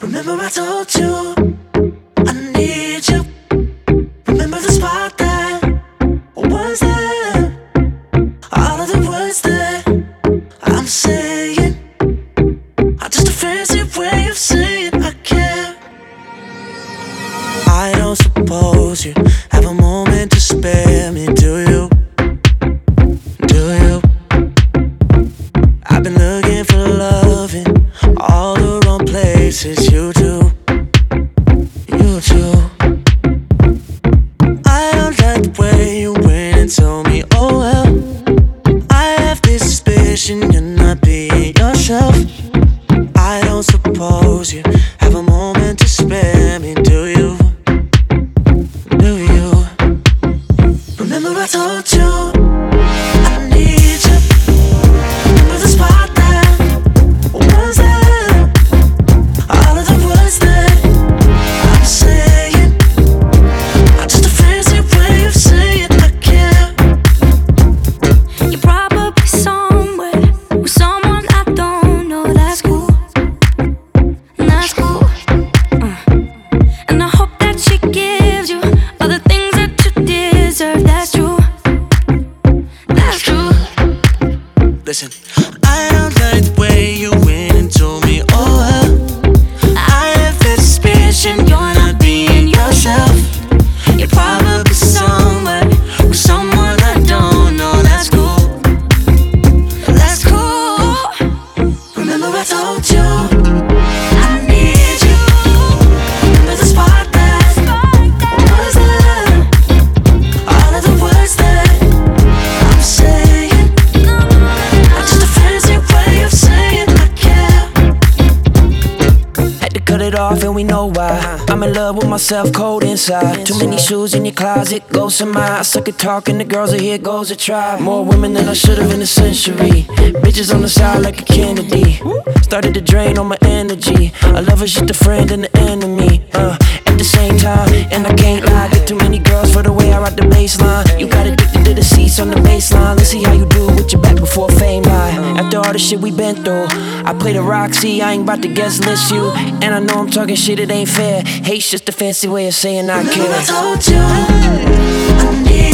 Remember I told you I need you. Remember the spot that was there. All of the words that I'm saying are just a fancy way of saying I care. I don't suppose you have a moment to spare You do. You do. I don't like the way you went and told me, oh well. I have this suspicion you're not being yourself. I don't suppose you have a moment to spare me, do you? Do you? Remember I told you Listen, it off, and we know why. I'm in love with myself, cold inside. Too many shoes in your closet, ghosts in my eyes. Suck at talking, the girls are here, goes a try. More women than I should have in a century. Bitches on the side like a Kennedy. Started to drain all my energy. I love her, she's the friend and the enemy. Uh, at the same time, and I can't lie. Get too many girls for the way I ride the baseline. You got addicted to the seats on the baseline. Let's see how you do After all the shit we been through, I play the Roxy, I ain't about to guest list you. And I know I'm talking shit, it ain't fair. Hate's just a fancy way of saying I care. I told you, I.